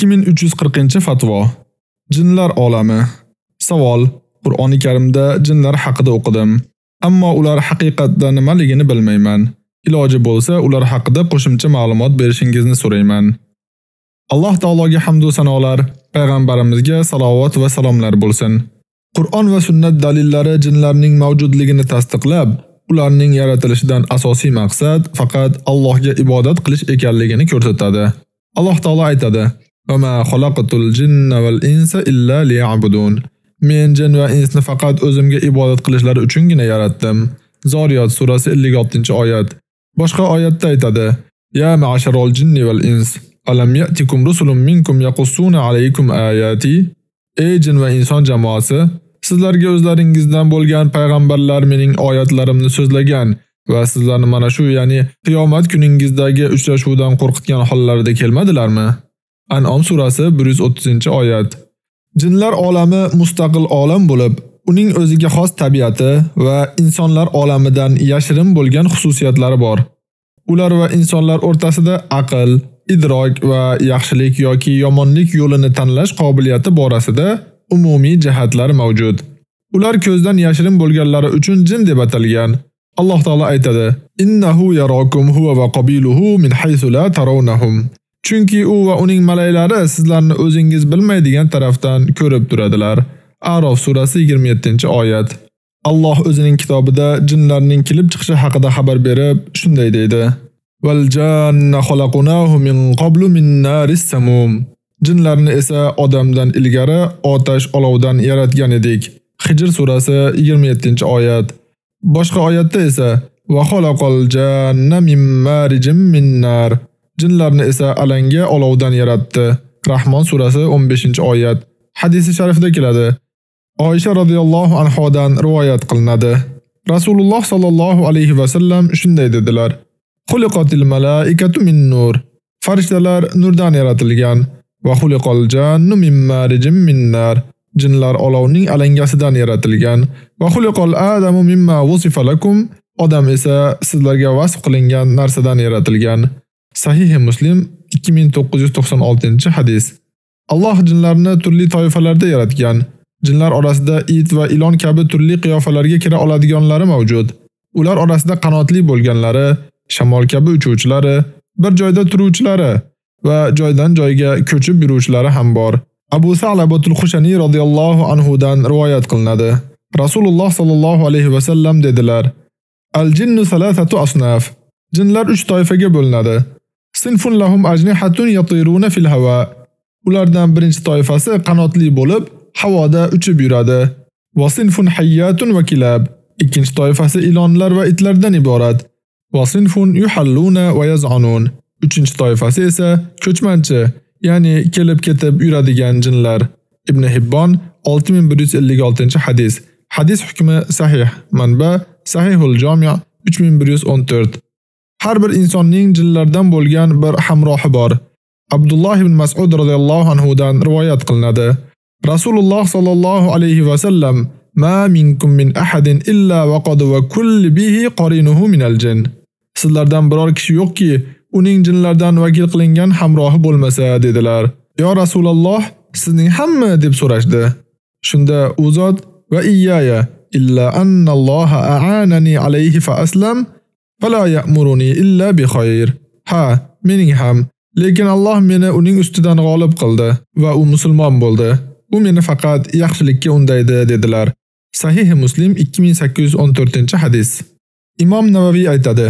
2340-fatvo. Jinlar olami. Savol: Qur'oni Karimda jinlar haqida o'qidim, ammo ular haqiqatda nimaligini bilmayman. Iloji bo'lsa, ular haqida qo'shimcha ma'lumot berishingizni so'rayman. Alloh taologa hamd va sanolar, payg'ambarimizga salovat va salomlar bo'lsin. Qur'on va sunnat dalillari jinlarning mavjudligini tasdiqlab, ularning yaratilishidan asosiy maqsad faqat Allohga ibodat qilish ekanligini ko'rsatadi. Alloh taolo aytadi: "Va ma xalaqatul jinna val insa illa liya'budun." Men jin va insni faqat o'zimga ibodat qilishlari uchungina yaratdim. Zoriyat surasi 56-oyat. Boshqa oyatda aytadi: "Ya ma'sharol jinni val ins, alam ya'tikum rusulun minkum yaqussuna alaykum ayati?" Ey jin va inson jamoasi, sizlarga o'zlaringizdan bo'lgan payg'ambarlar mening oyatlarimni so'zlagan va sizlarni mana shu, ya'ni qiyomat kuningizdagi uchrashuvdan qo'rqitgan hollarida kelmadilarmi? An'om surasi 130-oyat. Jinlar olami mustaqil olam bo'lib, uning o'ziga xos tabiati va insonlar olamidan yashirin bo'lgan xususiyatlari bor. Ular va insonlar o'rtasida aql, idrok va yaxshilik yoki yomonlik yo'lini tanlash qobiliyati borasida umumiy jihatlar mavjud. Ular ko'zdan yashirin bo'lganlari uchun jin deb atalgan. Alloh taolo aytadi: "Innahu yarakum huwa va qabiluhu min haythu la tarawnahum." Chunki u va uning malaylari sizlarni o'zingiz bilmaydigan tarafdan ko'rib turadilar. A'rof surasi 27-oyat. Alloh o'zining kitobida jinlarning kelib chiqishi haqida xabar berib, shunday deydi: "Val janna xalaqnahu min qablu min naris samum." Jinlarni esa odamdan ilgari otash olovdan yaratgan edik. Hijr surasi 27-oyat. Boshqa oyatda esa: "Va xalaqal janna min marijim min nar." Jinlarni esa alanga olovdan yaratdi. Rahmon surasi 15-oyat. Hadisi sharifda keladi. Oysha radhiyallohu anhodan rivoyat qilinadi. Rasululloh sallallohu alayhi va sallam shunday dedilar: Xuliqatil malaikatu min nur. Farishtalar nurdan yaratilgan va xuliqal jannu min marijim min nar. Jinlar olovning alangasidan yaratilgan va xuliqal adamu mimma wusifa lakum. Odam esa sizlarga vasf qilingan narsadan yaratilgan. Sahih Muslim 2996-hadis. Alloh jinlarni turli toifalarda yaratgan. Jinlar orasida it va ilon kabi turli qiyofalarga kira oladiganlari mavjud. Ular orasida qanotli bo'lganlari, shamol kabi uchuvchilari, bir joyda turuvchilari va joydan joyga ko'chib yuruvchilari ham bor. Abu Sa'labatul Xushani radhiyallohu anhu dan rivoyat qilinadi. Rasululloh sallallohu alayhi va sallam dedilar: Al-jinnu salasatu asnaf. Jinlar 3 toifaga bo'linadi. Sinfun lahum ajnihatun yatiruna fil hawa. Ulardan birinchi toifasi qanotli bo'lib, havoda uchib yuradi. Va sinfun hayyatun va kilab. Ikkinchi toifasi ilonlar va itlardan iborat. Va sinfun yuhalluna va yaz'anun. Uchinchi toifasi esa ko'chmanchi, ya'ni kelib ketib yuradigan jinlar. Ibn Hibbon 6156-hadis. Hadis hukmi sahih. Manba Sahihul Jami' 3114. Har bir insonning jinlardan bo'lgan bir hamrohi bor. Abdulloh ibn Mas'ud radhiyallohu anhu dan rivoyat qilinadi. Rasululloh sallallohu alayhi va sallam: "Ma minkum min ahadin illa waqad wa kull bihi qarinuhu min al-jin." Sizlardan biror kishi yo'qki, uning jinlardan vakil qilingan hamrohi bo'lmasa dedilar. "Yo Rasululloh, sizning hamma?" deb so'rashdi. Shunda u zot: "Va iyyaya illa anna Alloha a'anani alayhi fa aslam." Fala ya'muruni illa bi khayr. Ha, mening ham. Lekin Alloh meni uning ustidan g'olib qildi va u musulmon bo'ldi. U meni faqat yaxshilikka undaydi dedilar. Sahih Muslim 2814-hadis. Imom Navaviy aytadi: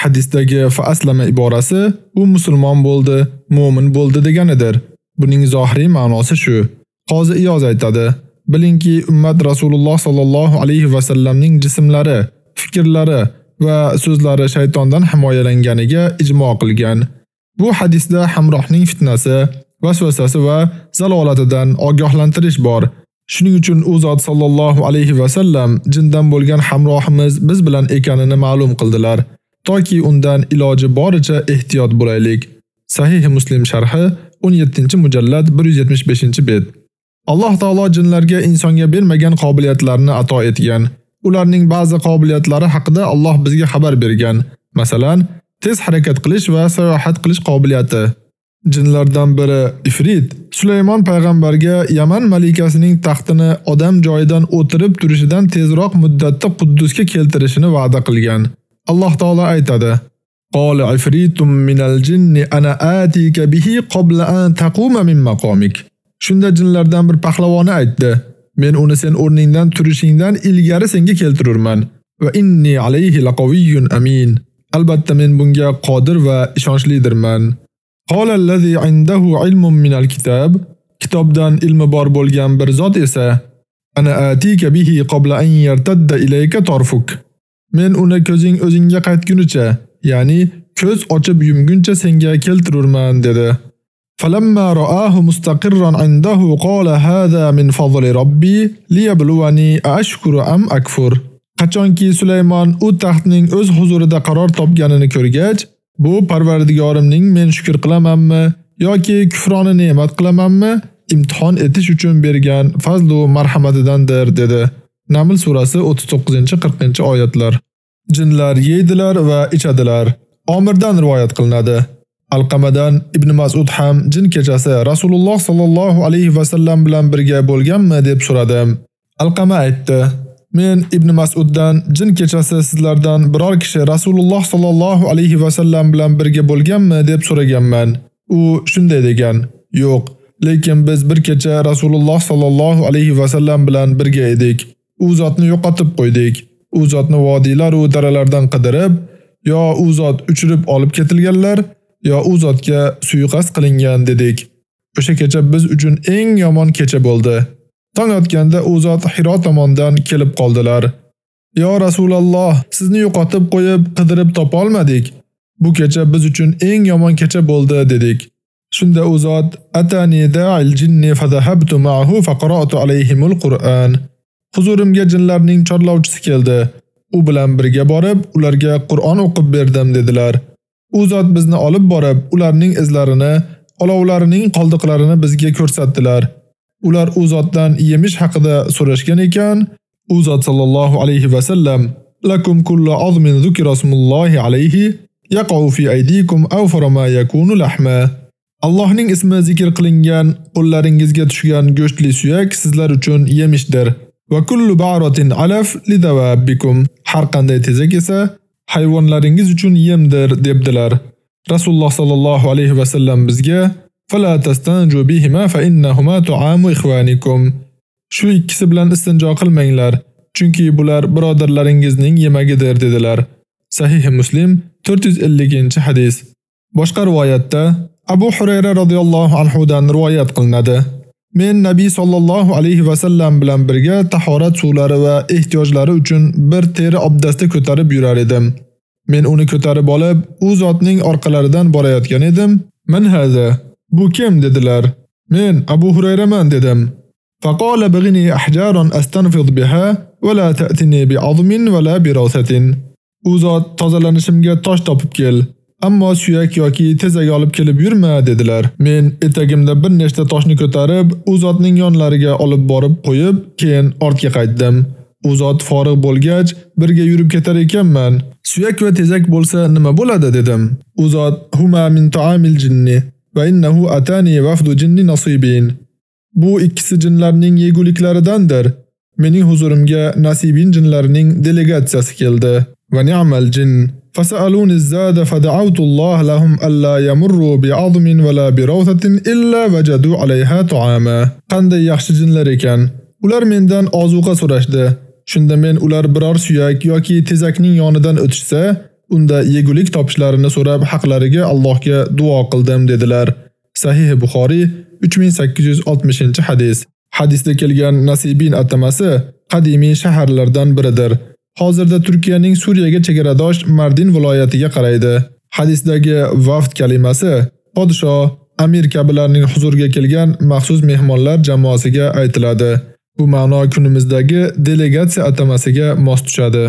Hadisdagi fa aslama iborasi u musulmon bo'ldi, mu'min bo'ldi deganidir. Buning zohiriy ma'nosi shu. Qozi Iyoz aytadi: Bilingki, ummat Rasululloh sallallohu alayhi va sallamning jismlari, fikrlari va so'zlari shaytondan himoyalanganiga ijmo qilgan. Bu hadisda hamrohning fitnasi, vasvasasi va zalolatidan ogohlantirish bor. Shuning uchun u zot sallallohu alayhi va sallam jindan bo'lgan hamrohimiz biz bilan ekanini ma'lum qildilar, toki undan iloji boricha ehtiyot bo'laylik. Sahih Muslim sharhi 17-mujallad 175-bet. Alloh taolo jinlarga insonga bermagan qobiliyatlarni ato etgan. Ularning ba'zi qobiliyatlari haqida Alloh bizga xabar bergan. Masalan, tez harakat qilish va sayohat qilish qobiliyati. Jinlardan biri Ifrit Sulaymon payg'ambarga Yaman malikasining taxtini odam joyidan o'tirib turishidan tezroq muddatda Quddusga keltirishini va'da qilgan. Alloh taolo aytadi: "Qala ifritum minal jinni ana atika bihi qabla an taquma min maqamik." Shunda jinlardan bir pahlavoni aytdi: "Men uni sen o'rningdan turishingdan ilgari senga keltirurman va inni alayhi laqawiyyun amin." Albatta men bunga qodir va ishonchlidirman. Qala allazi indahu ilmun minal kitab kitobdan ilmi bor bo'lgan bir zot esa ana atika bihi qabla an yartadda ilayka tarfuk. Men uni ko'zing o'zingga qaytgunicha, ya'ni ko'z ochib yumguncha senga keltirurman dedi. فلما رآه مستقرا عنده قال هذا من فضل ربي ليبلوني أشكر أم أكفر Qachonki Sulaymon u taxtning o'z huzurida qaror topganini ko'rgach, bu Parvardigorimning men shukr qilamanmi yoki kufroni ne'mat qilamanmi, imtihon etish uchun bergan fazl va marhamatidandir dedi. Naml surasi 39-40 oyatlar. Jinlar yeydilar va ichadilar. Omirdan rivoyat qilinadi. Alqamadan Ibn Mas'ud ham jin kechasi Rasululloh sallallohu alayhi va sallam bilan birga bo'lganmi deb so'radi. Alqama aytdi: Men Ibn Mas'uddan jin kechasi sizlardan biror kishi Rasululloh sallallohu alayhi va sallam bilan birga bo'lganmi deb so'raganman. U shunday degan: Yo'q, lekin biz bir kecha Rasululloh sallallohu alayhi va sallam bilan birga edik. U zotni yo'qotib qo'ydik. U zotni vodiylar va daralardan qidirib, yo u zot uchirib olib ketilganlar, yo u zotga suiqasd qilingan dedik. O'sha kecha biz uchun eng yomon kecha bo'ldi. Tong otganda u zot Hiro tomondan kelib qoldilar. "Yo Rasululloh, sizni yo'qotib qo'yib, qidirib topa olmadik. Bu kecha biz uchun eng yomon kecha bo'ldi" dedik. Shunda u zot: "Atani da'il jinni fadhahabtu ma'ahu faqara'tu alayhimul Qur'an." Huzurimga jinlarning chorlovchisi keldi. U bilan birga borib, ularga Qur'on o'qib berdim dedilar. U zot bizni olib borib, ularning izlarini, olovlarining qoldiqlarini bizga ko'rsatdilar. Ular u zotdan yemish haqida so'rashgan ekan, u zot sallallohu alayhi va sallam: "Lakum kullu azmin zikra ismullohi alayhi yaqau fi aydikum aw farama yakunu lahma." Allohning ismi zikr qilingan, qo'llaringizga tushgan go'shtli suyak sizlar uchun yemishdir. Va kullu ba'ratin alaf lidawabbikum. Har qanday tezak esa hayvonlaringiz uchun yemdir debdilar. Rasululloh sallallohu alayhi va sallam bizga fala tastanju bihima fa innahuma tu'amu ikhwanikum. Shu ikkisi bilan istinjo qilmanglar, chunki bular birodarlaringizning yemagidir dedilar. Sahih Muslim 450-hadis. Boshqa rivoyatda Abu Hurayra radhiyallohu anhu dan rivoyat qilinadi. Men Nabiy sallallohu alayhi va sallam bilan birga tahorat suvlari va ehtiyojlari uchun bir teri obdasta ko'tarib yurar edim. Men uni ko'tarib olib, u zotning orqalaridan borayotgan edim. "Min hada? Bu kim?" dedilar. "Men Abu Hurayraman" dedim. Faqala bighni ahjaron astanfid biha va la ta'tini bi'azmin va la birasatin. U zot tozalanishimga tosh topib kel. Ammo suyak yoki tezak olib kelib yurma dedilar. Men etagimda bir nechta toshni ko'tarib, u zotning yonlariga olib borib qo'yib, keyin ortga qaytdim. U zot forig' bo'lgach, birga yurib ketar ekanman. Suyak va tezak bo'lsa nima bo'ladi dedim. U zot huma min ta'amil jinni va innahu atani wafdu jinni nasibin. Bu ikkisi jinlarning yeguliklaridandir. Mening huzurimga nasibin jinlarining delegatsiyasi keldi. Va ni'mal jin فسألوني الزاد فدعوت الله لهم ألا يمروا بعظم ولا بروثة إلا وجدوا عليها طعاما. Qanday yaxshi jinlar ekan. Ular mendan ozuqa so'rashdi. Shunda men ular biror suyak yoki tezakning yonidan o'tishsa, unda yegulik topishlarini so'rab haqlariga Allohga duo qildim dedilar. Sahih Buxoriy 3860-hadis. Hadisda kelgan Nasibin atamasi qadimiy shaharlardan biridir. Hozirda Turkiyaning Suriyaga chegaradosh Mardin viloyatiga qaraydi. Hadisdagi vafd kalimasi podsho, amir kabilarning huzuriga kelgan maxsus mehmonlar jamoasiga aytiladi. Bu ma'no kunimizdagi delegatsiya atamasiga mos tushadi.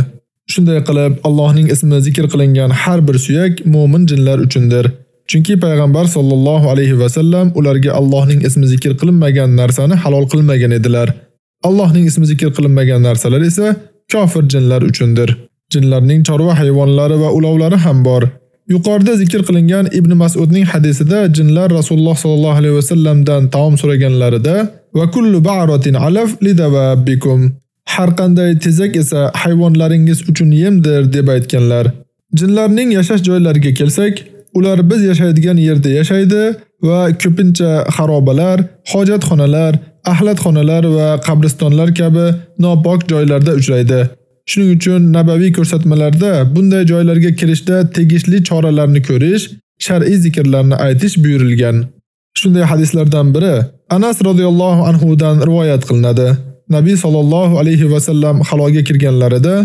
Shunday qilib, Allohning ismi zikr qilingan har bir suyak mu'min jinlar uchundir. Chunki payg'ambar sollallohu alayhi va sallam ularga Allohning ismi zikr qilinmagan narsani halol qilmagan edilar. Allohning ismi zikr qilinmagan narsalar esa kofir jinlar uchundir. Jinlarning chorva hayvonlari va ulovlari ham bor. Yuqorida zikr qilingan Ibn Mas'udning hadisida jinlar Rasululloh sallallohu alayhi vasallamdan taom so'raganlarida va kullu ba'ratin alaf lidawabbikum har qanday tezak esa hayvonlaringiz uchun yemdir deb aytganlar. Jinlarning yashash joylariga kelsak, ular biz yashaydigan yerda yashaydi va ko'pincha xarobalar, hojatxonalar, axlatxonalar va qabristonlar kabi nopok joylarda uchraydi. Shuning uchun nabaviy ko'rsatmalarda bunday joylarga kirishda tegishli choralarni ko'rish, shar'iy zikrlarni aytish buyurilgan. Shunday hadislardan biri Anas radhiyallohu anhu dan rivoyat qilinadi. Nabiy sallallohu alayhi va sallam haloga kirganlarida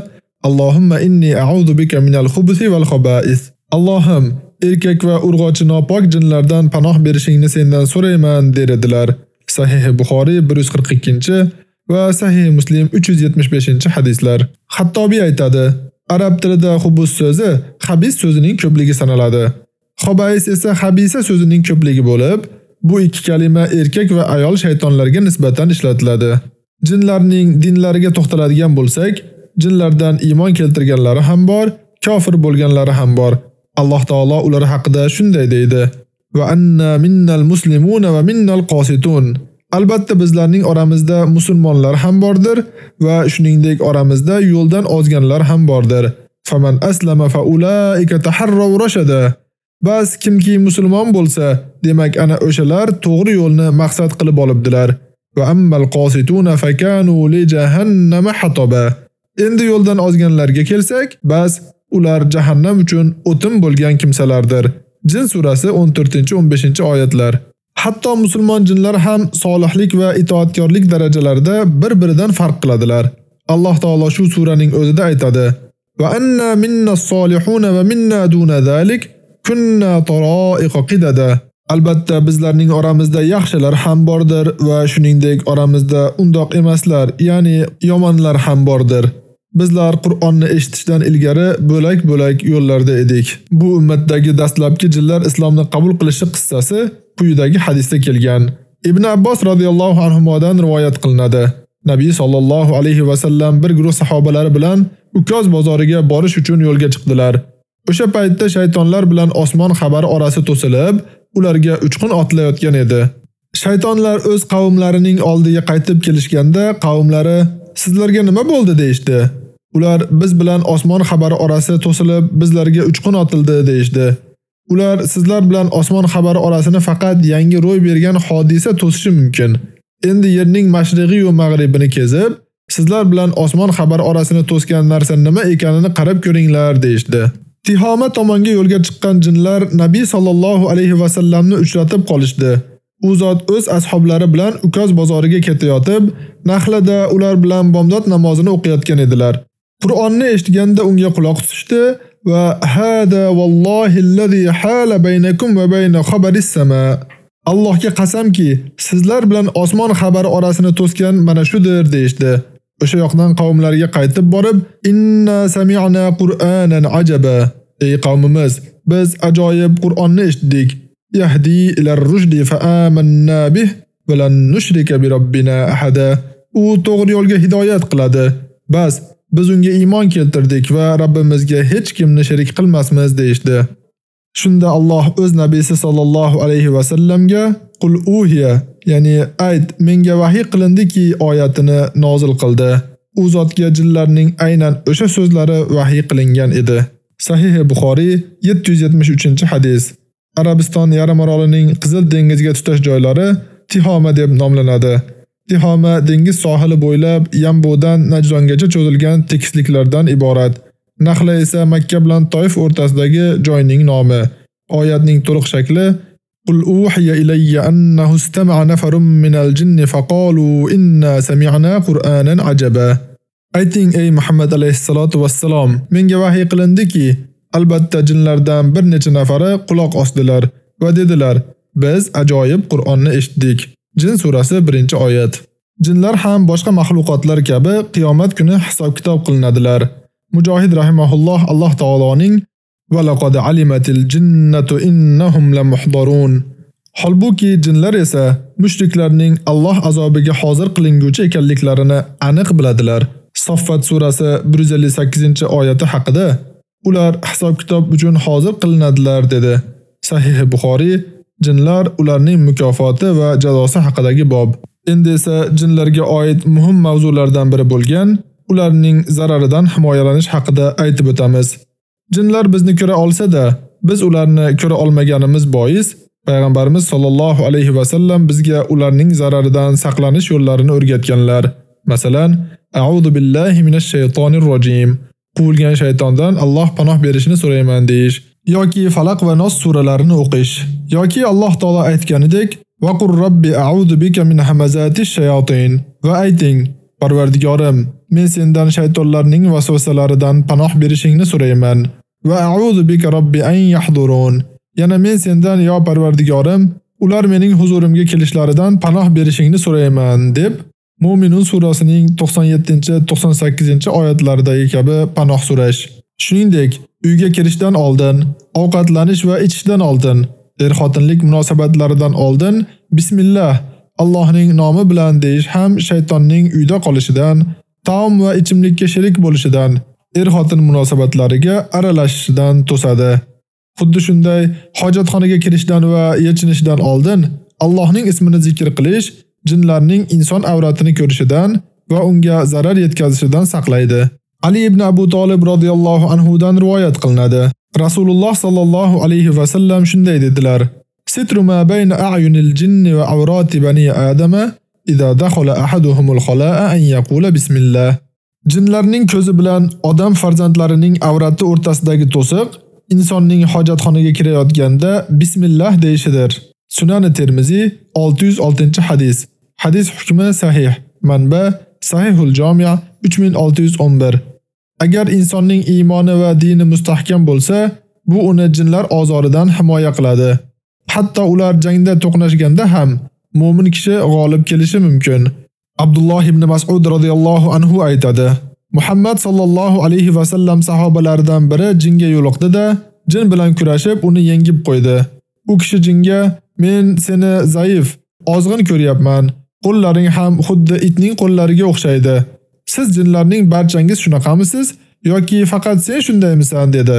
Allohumma inni a'udhu bika minal khubuthi wal khaba'is. Allohim, erkak va urg'ochi nopok jinlardan panoh berishingni sendan so'rayman dedilar. Sahih Buxoriy 142 va Sahih Muslim 375-hadislar. Hattobiy aytadi: Arab tilida xubus so'zi habis so'zining ko'pligi sanaladi. Xobais esa habisa so'zining ko'pligi bo'lib, bu ikki kalima erkak va ayol shaytonlarga nisbatan ishlatiladi. Jinlarning dinlariga to'xtaladigan bo'lsak, jinlardan iymon keltirganlari ham bor, kofir bo'lganlari ham bor. Alloh taolo ular haqida shunday deydi: "Va anna minnal muslimuna va minnal qositun." Albatta bizlarning oramizda musulmonlar ham bordir va shuningdek oramizda yo'ldan ozganlar ham bordir. Faman aslama fa ulaika taharraw rashada. Bas kimki musulmon bo'lsa, demak ana o'shalar to'g'ri yo'lni maqsad qilib olibdilar. Va ammal qosituna fakanu li jahannama hataba. Endi yo'ldan ozganlarga kelsak, bas ular jahannam uchun o'tin bo'lgan kimsalardir. Jin surasi 14-15-oyatlar. Hatto musulmon jinlar ham solihlik va itoatkorlik darajalarida bir-biridan farq qiladilar. Alloh taolo shu suraning o'zida aytadi: "Va anna minna solihuna va minna duna zalik kunna tara'iq qidada." Albatta bizlarning oramizda yaxshilar ham bordir va shuningdek oramizda undoq emaslar, ya'ni yomonlar ham bordir. Bizlar Qur'onni eshitishdan ilgari bo'lak-bo'lak yo'llarda edik. Bu ummatdagi dastlabki jinlar islomni qabul qilishi qissasi quyidagi hadisda kelgan. Ibn Abbos radhiyallohu anhu dan rivoyat qilinadi. Nabiy sallallohu alayhi va sallam bir guruh sahobalari bilan Ukoz bozoriga borish uchun yo'lga chiqdilar. O'sha paytda shaytonlar bilan osmon xabari orasi to'silib, ularga uchqun otlayotgan edi. Shaytonlar o'z qavmlarining oldiga qaytib kelishganda, qavmlari "Sizlarga nima bo'ldi?" deyshti. Ular biz bilan osmon xabari orasi to'silib, bizlarga uchqun otildi deyshdi. Ular sizlar bilan osmon xabari orasini faqat yangi ro'y bergan hodisa to'sishi mumkin. Endi yerning mashriqi va mag'ribini kezib, sizlar bilan osmon xabari orasini to'sgan narsa nima ekanini qarab ko'ringlar deyshdi. Tihoma tomonga yo'lga chiqqan jinlar Nabiy sallallohu alayhi va sallamni uchratib qolishdi. U zot o'z ashablari bilan Ukoz bozoriga ketayotib, Nahlada ular bilan bomdod namozini o'qiyotgan edilar. Qur'onni eshitganda unga quloq tutishdi va hada vallohi allazi hala baynakum va bayna khabaris sama. Allohga qasamki, sizlar bilan osmon xabari orasini to'sgan mana shudir deydi. O'sha yoqdan qavmlarga qaytib borib, inna sami'na qur'anan ajaba. Ey qavmimiz, biz ajoyib Qur'onni eshitdik. Yahdi ila rushdi fa amanna bih va lan nushrika bi robbina ahada. U to'g'ri yo'lga hidoyat qiladi. Bas, Biz unga iymon keltirdik va Rabbimizga hech kimni sherik qilmasmiz deyshdi. Shunda Alloh o'z nabiysi sallallohu alayhi va sallamga qul uhiya, ya'ni ayt menga vahiy qilindiki oyatini nozil qildi. U zotga jinlarning aynan o'sha so'zlari vahiy qilingan edi. Sahih Buxoriy 773-hadis. Arabiston yarim orolining Qizil dengizga tutash joylari Tihoma deb nomlanadi. Tihoma dengiz sohili bo'ylab Yambodan Najrongacha cho'zilgan tekisliklardan iborat. Nahla esa Makka bilan Toyf o'rtasidagi joyning nomi. Oyatning to'liq shakli Qul uhiya ilayya annahu istama'a nafarun minal jinni faqalu inna sami'na Qur'anan ajaba. Ayting ey Muhammad alayhisolatu vassalom, menga vahiy qilindiki, albatta jinlardan bir necha nafari quloq osdilar va dedilar: Biz ajoyib Qur'onni eshitdik. Jin surasi 1-oyat. Jinlar ham boshqa mahluqotlar kabi qiyomat kuni hisob-kitob qilinadilar. Mujohid rahimahulloh Alloh taoloning va laqad alimatil jinnatu innahum lamuhdarun. Holbuki jinlar esa mushriklarning Alloh azobiga hozir qilinguvchi ekanliklarini aniq biladilar. Soffat surasi 158-oyati haqida Ular hisob-kitob uchun hozir qilinadilar dedi. Sahih Buxoriy jinlar ularning mukofoti va jazosi haqidagi bob. Endi esa jinlarga oid muhim mavzulardan biri bo'lgan ularning zararidan himoyalanish haqida aytib o'tamiz. Jinlar bizni ko'ra olsa-da, biz ularni ko'ra olmaganimiz bois payg'ambarimiz sollallohu alayhi va sallam bizga ularning zararidan saqlanish yo'llarini o'rgatganlar. Masalan, a'udhu billahi minash shaytonir rojim. Quvilgan shaytondan Alloh panoh berishini so'rayman deyish yoki Falaq va Nos suralarini o'qish yoki Alloh taolo aytganidek va qur robbi a'udhu bika min hamazati shayotin va ayting Parvardigorim, men sendan shaytonlarning vasvasalaridan panoh berishingni so'rayman va a'udhu bika robbi an yahdurun. Yana men sendan yo Parvardigorim, ular mening huzurimga kelishlaridan panoh berishingni so'rayman deb Mu'minun surasining 97-98 oyatlaridagi kabi panoh so'rash. Shuningdek, uyga kirishdan oldin, ovqatlanish va ichishdan oldin, er-xotinlik munosabatlaridan oldin bismillah Allohning nomi bilan deyish ham shaytonning uyda qolishidan, taom va ichimlikka sherik bo'lishidan, er-xotin munosabatlariga aralashishidan to'sadi. Xuddi shunday hojatxonaga kirishdan va yechinishdan oldin Allohning ismini zikr qilish jinlarning inson avratini ko'rishidan va unga zarar yetkazishidan saqlaydi. Ali ibn Abu Talib radhiyallohu anhu dan rivoyat qilinadi. Rasululloh sallallohu alayhi va sallam shunday dedilar: "Sitru ma bayna a'yunil jinni va awrati bani adama idza dakhala ahaduhumul khala'a an yaqula bismillah." Jinlarning ko'zi bilan odam farzandlarining avrati o'rtasidagi to'siq insonning hojatxonaga kirayotganda bismillah deyishidir. Sunan Termiziy 606-hadis. Hadis hukmi sahih. Manba Sahihul Jami' 3611. Agar insonning iymoni va dini mustahkam bo'lsa, bu uni jinlar ozoridan himoya qiladi. Hatto ular jangda to'qnashganda ham mu'min kishi g'olib kelishi mumkin. Abdulloh ibn Mas'ud radhiyallohu anhu aytadi: Muhammad sallallohu alayhi va sallam sahobalaridan biri jinga yo'liqdi-da, jin bilan kurashib uni yengib qo'ydi. U kishi jinga: "Men seni zaif, ozg'in ko'ryapman. Qo'llaring ham xuddi itning qo'llariga o'xshaydi. Siz jinlarning barchangiz shunaqamisiz yoki faqat sen shundaymisan?" dedi.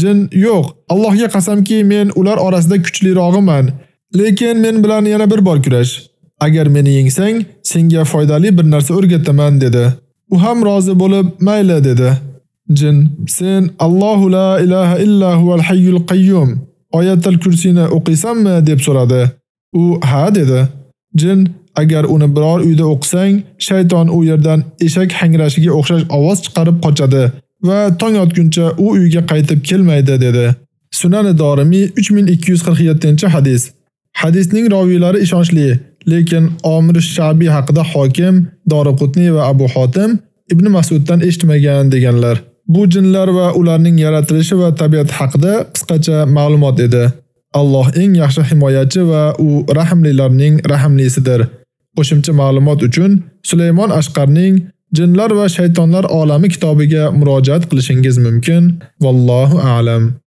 Jin: "Yo'q, Allohga qasamki, men ular orasida kuchlirog'iman. Lekin men bilan yana bir bor kurash. Agar meni yengsang, senga foydali bir narsa o'rgataman" dedi. U ham rozi bo'lib, "Mayli" dedi. Jin: "Sen Allohu la ilaha illa huval hayyul qayyum oyatul kursini o'qiysanmi?" deb so'radi. U: "Ha" dedi. Jin: Agar uni biror uyda o'qisang, shayton u yerdan eshak hangrashiga o'xshash ovoz chiqarib qochadi va tong otguncha u uyga qaytib kelmaydi dedi. Sunan Dorimi 3247-hadis. Hadisning raviylari ishonchli, lekin Omir Shabi haqida hokim, Doriqutni va Abu Hotim Ibn Mas'uddan eshitmagan deganlar. Bu jinlar va ularning yaratilishi va tabiat haqida qisqacha ma'lumot edi. Alloh eng yaxshi himoyachi va u rahimlilarning rahimlisidir. Qo'shimcha ma'lumot uchun Sulaymon Ashqarning Jinlar va shaytonlar olami kitobiga murojaat qilishingiz mumkin. Vallohu a'lam.